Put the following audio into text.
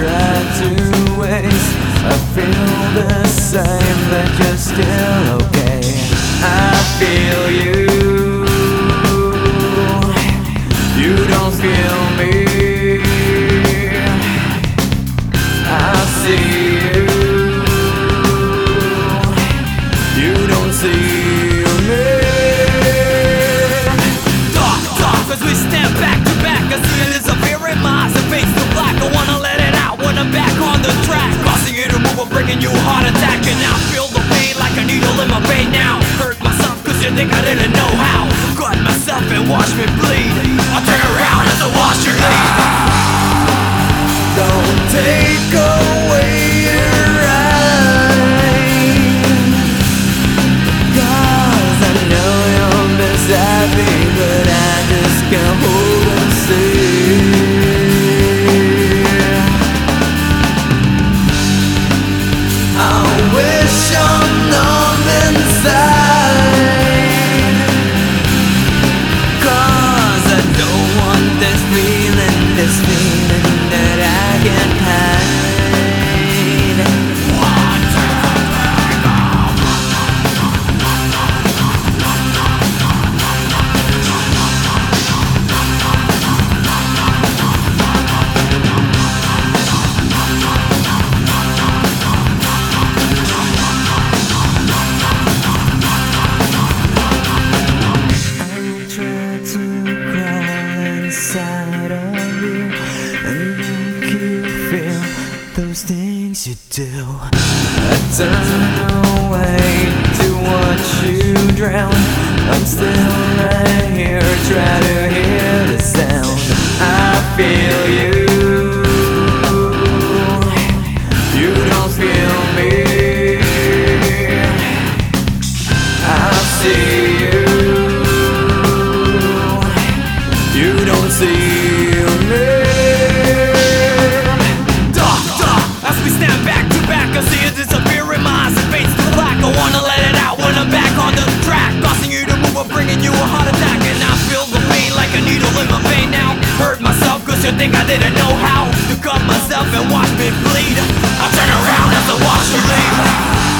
try to waste. I feel the same that you're still think I didn't know how. Cut myself and watch me bleed. things you do. I turn away to watch you drown. I'm still right here, try to hear the sound. I feel you. You don't feel me. pain like a needle in my vein. Now Hurt myself cause you think I didn't know how To cut myself and watch me bleed. I turn around as the watch leave.